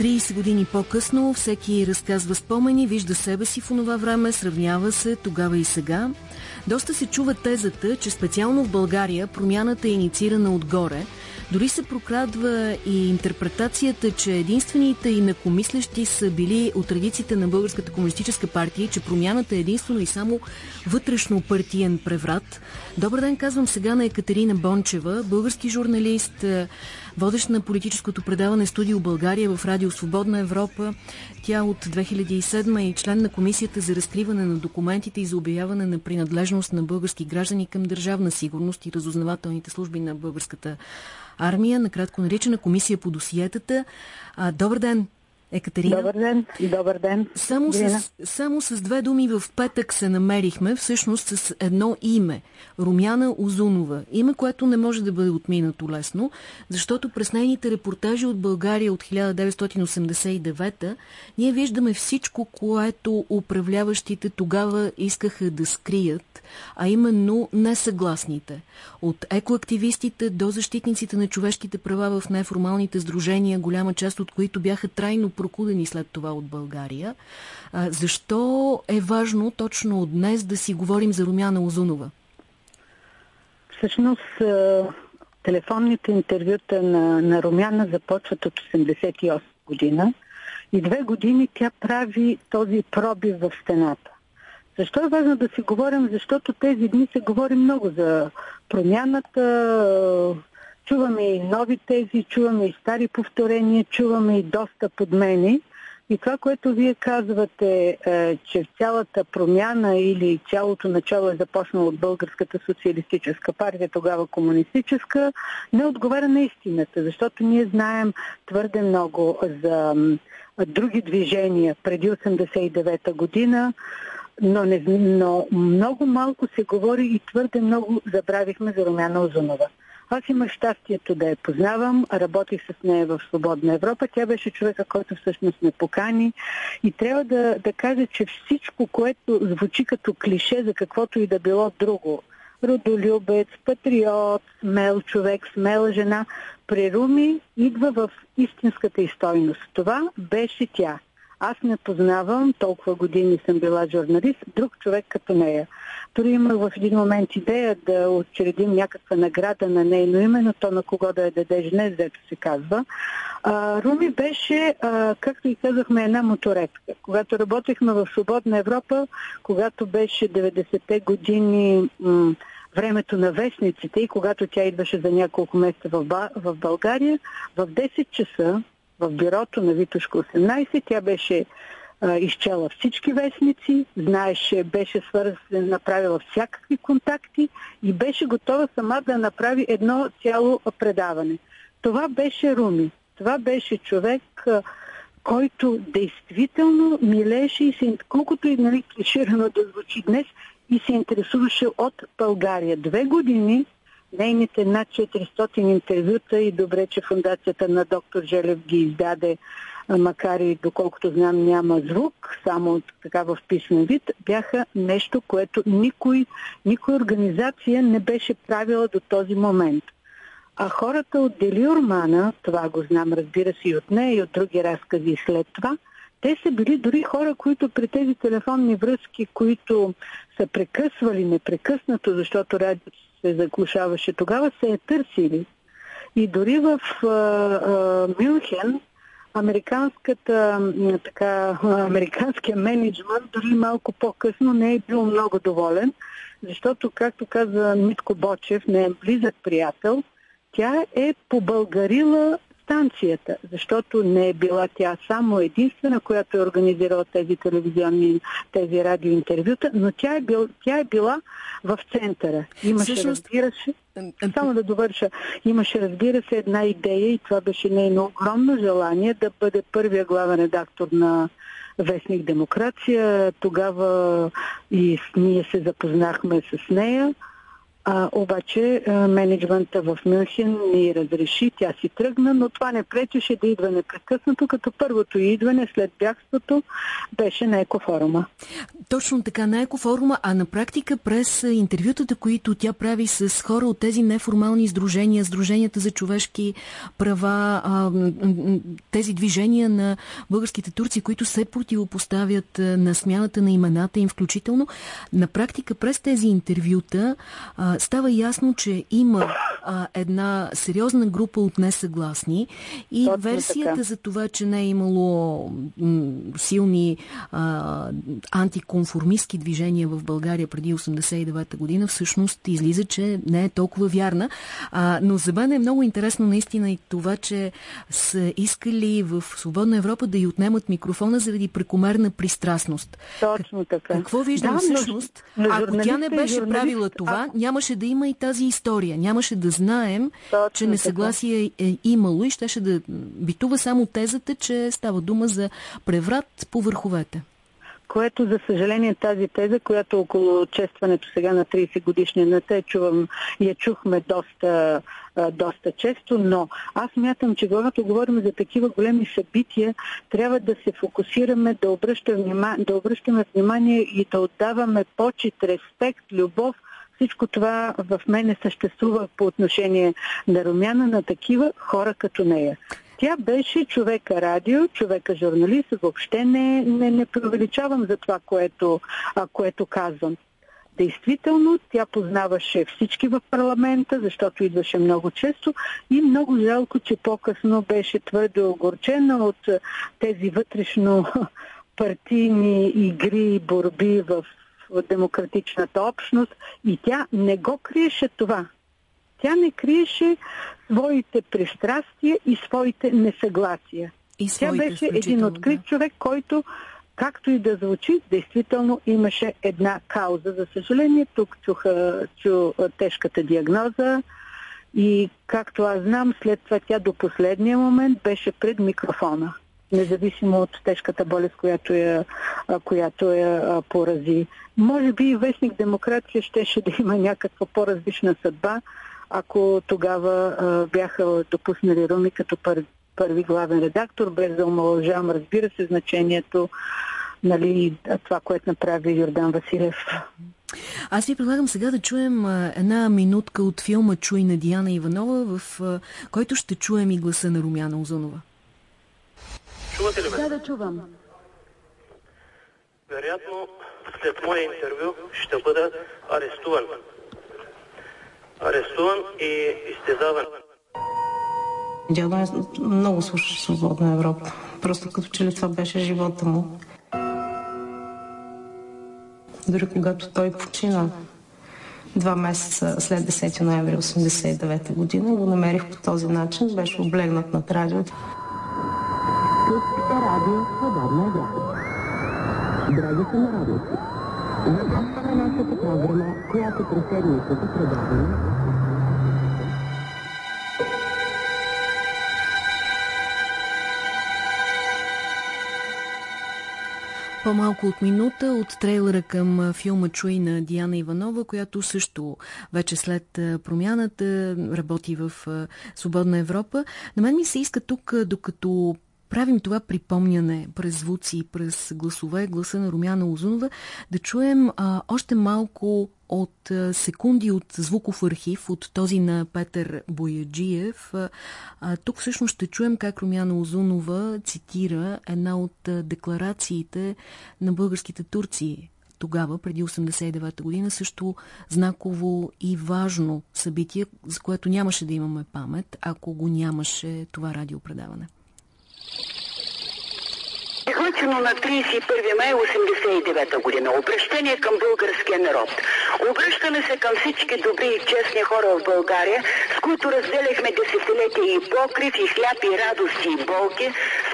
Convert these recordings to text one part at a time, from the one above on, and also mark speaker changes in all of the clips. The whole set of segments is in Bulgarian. Speaker 1: 30 години по-късно всеки разказва спомени, вижда себе си в онова време, сравнява се тогава и сега. Доста се чува тезата, че специално в България промяната е инициирана отгоре. Дори се прокрадва и интерпретацията, че единствените и накомислящи са били от традициите на Българската комунистическа партия, че промяната е единствено и само вътрешно партиен преврат. Добър ден, казвам сега на Екатерина Бончева, български журналист, водещ на политическото предаване Студио България в Радио Свободна Европа. Тя от 2007 е член на Комисията за разкриване на документите и за обявяване на принадлежност на български граждани към държавна сигурност и разузнавателните служби на българската армия, накратко наричана Комисия по досиетата. Добър ден! Екатерина. Добър ден. Добър ден. Само с, само с две думи в петък се намерихме, всъщност с едно име. Румяна Озунова. Име, което не може да бъде отминато лесно, защото през нейните репортажи от България от 1989 ние виждаме всичко, което управляващите тогава искаха да скрият, а именно несъгласните. От екоактивистите до защитниците на човешките права в неформалните сдружения, голяма част от които бяха трайно прокудени след това от България. А, защо е важно точно от днес да си говорим за Румяна Озунова?
Speaker 2: Всъщност, телефонните интервюта на, на Румяна започват от 88 година и две години тя прави този пробив в стената. Защо е важно да си говорим? Защото тези дни се говори много за промяната, Чуваме и нови тези, чуваме и стари повторения, чуваме и доста подмени. И това, което вие казвате, е, че цялата промяна или цялото начало е започнало от Българската социалистическа партия, тогава комунистическа, не отговаря на истината, защото ние знаем твърде много за други движения преди 89-та година, но, не, но много малко се говори и твърде много забравихме за Румяна Озунова. Аз имах щастието да я познавам, работих с нея в Свободна Европа. Тя беше човека, който всъщност ме покани. И трябва да, да кажа, че всичко, което звучи като клише за каквото и да било друго, родолюбец, патриот, смел човек, смела жена, преруми идва в истинската и стойност. Това беше тя. Аз не познавам, толкова години съм била журналист, друг човек като нея. Дори имах в един момент идея да отчередим някаква награда на нейно име, но то на кого да я дадеш днес, дето се казва. А, Руми беше, а, както и казахме, една моторетка. Когато работехме в Свободна Европа, когато беше 90-те години м- времето на вестниците и когато тя идваше за няколко месеца в, в България, в 10 часа в бюрото на Витушко 18. Тя беше а, изчела всички вестници, знаеше, беше свързана, направила всякакви контакти и беше готова сама да направи едно цяло предаване. Това беше Руми. Това беше човек, а, който действително милеше и се, колкото и нали, клиширано да звучи днес, и се интересуваше от България. Две години нейните над 400 интервюта и добре, че фундацията на доктор Желев ги издаде, макар и доколкото знам няма звук, само така в писмен вид, бяха нещо, което никой, никой организация не беше правила до този момент. А хората от Ормана, това го знам, разбира се, и от нея, и от други разкази след това, те са били дори хора, които при тези телефонни връзки, които са прекъсвали непрекъснато, защото радиото се заглушаваше, тогава се е търсили. И дори в а, а, Мюнхен американската, така, американския менеджмент дори малко по-късно не е бил много доволен, защото, както каза Митко Бочев, не е близък приятел, тя е побългарила станцията, защото не е била тя само единствена, която е организирала тези телевизионни, тези радиоинтервюта, но тя е, бил, тя е била в центъра. Имаше, Всъщност... разбира се, само да довърша, имаше, разбира се, една идея и това беше нейно огромно желание да бъде първия главен редактор на вестник Демокрация. Тогава и ние се запознахме с нея. А, обаче менеджмента в Мюнхен ни разреши, тя си тръгна, но това не пречеше да идва непрекъснато, като първото идване след бягството беше на екофорума. Точно така,
Speaker 1: на екофорума, а на практика през интервютата, които тя прави с хора от тези неформални сдружения, сдруженията за човешки права, тези движения на българските турци, които се противопоставят на смяната на имената им включително, на практика през тези интервюта а, става ясно, че има а, една сериозна група от несъгласни и Точно версията така. за това, че не е имало силни а, антиконформистски движения в България преди 89-та година, всъщност излиза, че не е толкова вярна. А, но за мен е много интересно наистина и това, че са искали в Свободна Европа да й отнемат микрофона заради прекомерна пристрастност.
Speaker 2: Точно така. Какво
Speaker 1: виждам да, всъщност? Но, но ако тя не беше правила това, няма нямаше да има и тази история. Нямаше да знаем, Точно че несъгласие така. Е, е имало и щеше да битува само тезата, че става дума за преврат по върховете
Speaker 2: което за съжаление тази теза, която около честването сега на 30 годишнината е чувам, я чухме доста, доста често, но аз мятам, че когато говорим за такива големи събития, трябва да се фокусираме, да обръщаме, внима, да обръщаме внимание и да отдаваме почет, респект, любов – всичко това в мене съществува по отношение на Румяна, на такива хора като нея. Тя беше човека радио, човека журналист, въобще не, не, не преувеличавам за това, което, а, което казвам. Действително, тя познаваше всички в парламента, защото идваше много често и много жалко, че по-късно беше твърде огорчена от тези вътрешно партийни игри и борби в в демократичната общност и тя не го криеше това. Тя не криеше своите пристрастия и своите несъгласия. И своите тя беше един открит да. човек, който, както и да звучи, действително имаше една кауза. За съжаление, тук чуха чу, тежката диагноза и, както аз знам, след това тя до последния момент беше пред микрофона независимо от тежката болест, която я, която я порази. Може би и вестник демокрация щеше да има някаква по-различна съдба, ако тогава бяха допуснали Руми като първи главен редактор, без да омалъжавам, разбира се, значението нали, това, което направи Йордан Василев.
Speaker 1: Аз ви предлагам сега да чуем една минутка от филма Чуй на Диана Иванова, в който ще чуем и гласа на Румяна Озонова.
Speaker 3: Чувате ли ме? Да, да чувам. Вероятно, след мое интервю ще бъда арестуван. Арестуван и изтезаван.
Speaker 1: Дядо е много слушаше свободна Европа. Просто като че ли това беше живота му. Дори когато той почина два месеца след 10 ноември 1989 година, го намерих по този начин, беше облегнат на радиото.
Speaker 3: Радио Свободна Европа. Драги сънародници, започваме нашата програма, която през седмицата предаваме
Speaker 1: По-малко от минута от трейлера към филма Чуи на Диана Иванова, която също вече след промяната работи в Свободна Европа. На мен ми се иска тук, докато правим това припомняне през звуци, през гласове, гласа на Румяна Озунова, да чуем а, още малко от а, секунди от звуков архив, от този на Петър Бояджиев. А, тук всъщност ще чуем как Румяна Озунова цитира една от а, декларациите на българските турци тогава, преди 89-та година, също знаково и важно събитие, за което нямаше да имаме памет, ако го нямаше това радиопредаване
Speaker 3: получено на 31 май 1989 година. Обращение към българския народ. Обръщаме се към всички добри и честни хора в България, с които разделяхме десетилетия и покрив, и хляб, и радости, и болки,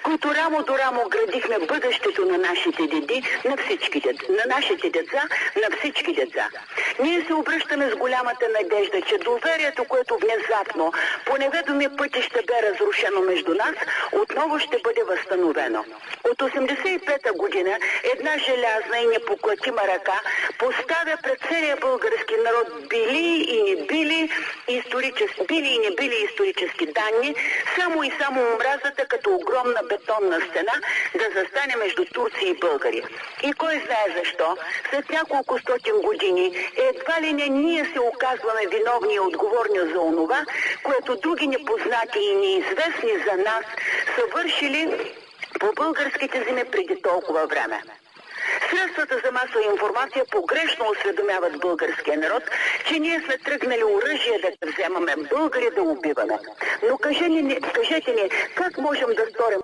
Speaker 3: които рамо до рамо градихме бъдещето на нашите деди, на деца, на нашите деца, на всички деца. Ние се обръщаме с голямата надежда, че доверието, което внезапно по неведоми ще бе разрушено между нас, отново ще бъде възстановено. От 85-та година една желязна и непоклатима ръка поставя пред целия български народ били и не били, исторически, били и не били исторически данни, само и само омразата като огромна бетонна стена да застане между турци и българи. И кой знае защо, след няколко стотин години едва ли не ние се оказваме виновни и отговорни за онова, което други непознати и неизвестни за нас са вършили по българските земи преди толкова време. Средствата за масова информация погрешно осведомяват българския народ, че ние сме тръгнали оръжие да вземаме, българи да убиваме. Но кажете ни, кажете ни как можем да сторим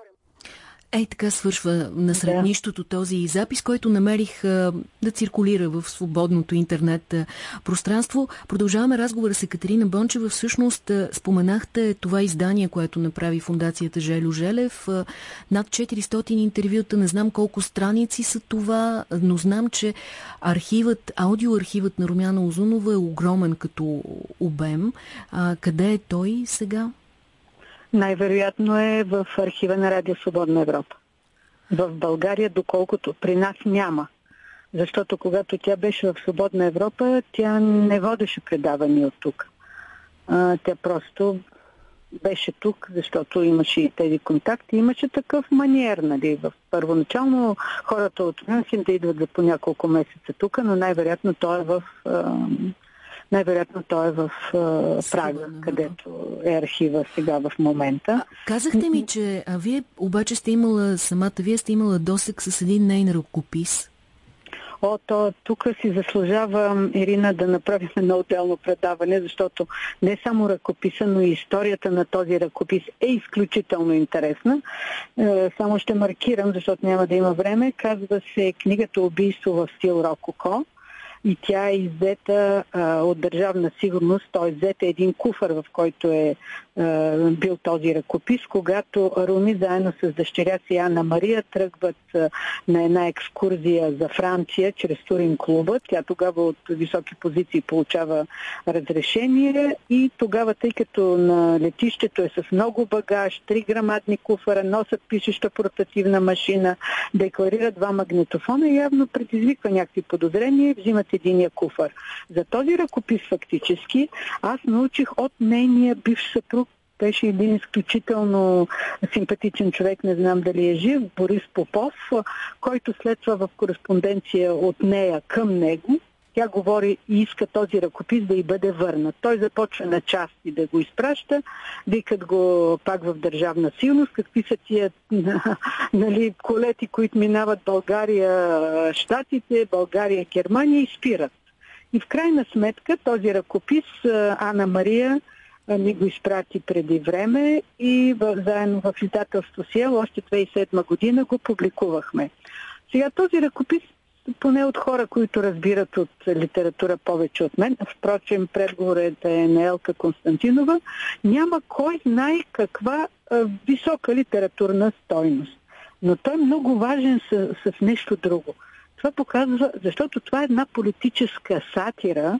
Speaker 1: Ей така свършва на среднищото този запис, който намерих а, да циркулира в свободното интернет а, пространство. Продължаваме разговора с Екатерина Бончева. Всъщност а, споменахте това издание, което направи фундацията Желю Желев. А, над 400 интервюта, не знам колко страници са това, но знам, че архивът, аудиоархивът на Румяна Озунова е огромен като обем. А,
Speaker 2: къде е той сега? най-вероятно е в архива на Радио Свободна Европа. В България, доколкото при нас няма. Защото когато тя беше в Свободна Европа, тя не водеше предавания от тук. А, тя просто беше тук, защото имаше и тези контакти. Имаше такъв маниер, нали? В първоначално хората от Мюнхен да идват за по няколко месеца тук, но най-вероятно той е в а, най-вероятно той е в Прага, където е архива сега в момента. казахте ми, че а вие обаче сте
Speaker 1: имала самата, вие сте имала досек с един нейн ръкопис.
Speaker 2: О, то тук си заслужава, Ирина, да направим едно отделно предаване, защото не само ръкописа, но и историята на този ръкопис е изключително интересна. Е, само ще маркирам, защото няма да има време. Казва се книгата Убийство в стил Рококо и тя е иззета а, от държавна сигурност, е взета е един куфър, в който е е, бил този ръкопис, когато Руми заедно с дъщеря си Анна Мария тръгват е, на една екскурзия за Франция чрез Турин клуба. Тя тогава от високи позиции получава разрешение и тогава, тъй като на летището е с много багаж, три граматни куфара, носят пишеща портативна машина, декларира два магнитофона, явно предизвиква някакви подозрения и взимат единия куфар. За този ръкопис фактически аз научих от нейния бивш съпруг беше един изключително симпатичен човек, не знам дали е жив, Борис Попов, който следва в кореспонденция от нея към него, тя говори и иска този ръкопис да й бъде върнат. Той започва на части да го изпраща, викат го пак в държавна силност, какви са тия нали, колети, които минават България, Штатите, България, Германия и спират. И в крайна сметка този ръкопис Ана Мария ми го изпрати преди време и в, заедно в издателство Сиел още 2007 година го публикувахме. Сега този ръкопис, поне от хора, които разбират от литература повече от мен, впрочем предговорът е, е на Елка Константинова, няма кой знае каква а, висока литературна стойност. Но той е много важен с, с нещо друго. Това показва, защото това е една политическа сатира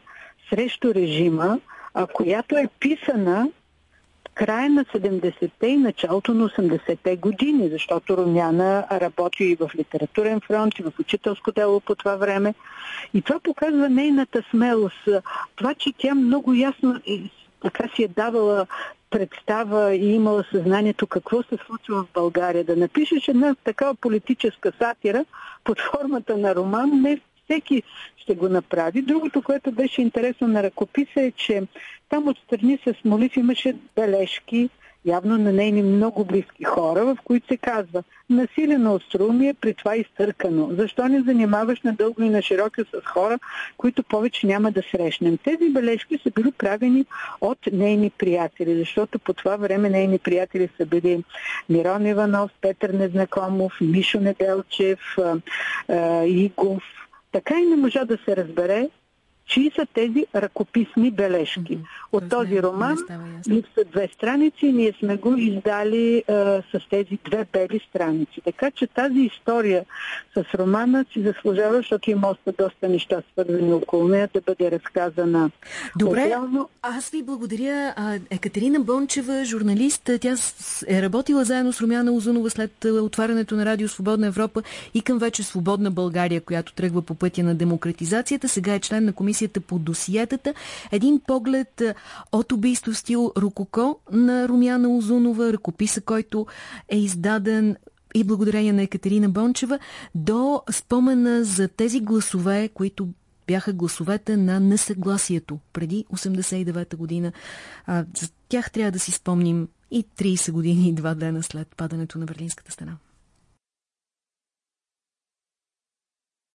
Speaker 2: срещу режима, а, която е писана края на 70-те и началото на 80-те години, защото Румяна работи и в литературен фронт, и в учителско дело по това време. И това показва нейната смелост. Това, че тя много ясно и така си е давала представа и имала съзнанието какво се случва в България. Да напишеш една такава политическа сатира под формата на роман не всеки ще го направи. Другото, което беше интересно на ръкописа е, че там отстрани с молив имаше бележки, явно на нейни много близки хора, в които се казва насилено остроумие, при това изтъркано. Защо не занимаваш надълго и на широко с хора, които повече няма да срещнем? Тези бележки са били правени от нейни приятели, защото по това време нейни приятели са били Мирон Иванов, Петър Незнакомов, Мишо Неделчев, Игов, така и не можа да се разбере Чии са тези ръкописни бележки? От този роман липсват две страници и ние сме го издали а, с тези две бели страници. Така че тази история с романа си заслужава, защото има още доста неща свързани около нея да бъде разказана. Добре, Отделно...
Speaker 1: аз ви благодаря. Екатерина Бончева, журналист, тя е работила заедно с Румяна Озунова след отварянето на Радио Свободна Европа и към вече Свободна България, която тръгва по пътя на демократизацията. Сега е член на комисията комисията по досиетата. Един поглед е, от убийство стил Рококо на Румяна Озунова, ръкописа, който е издаден и благодарение на Екатерина Бончева, до спомена за тези гласове, които бяха гласовете на несъгласието преди 89-та година. А, за тях трябва да си спомним и 30 години и два дена след падането на Берлинската стена.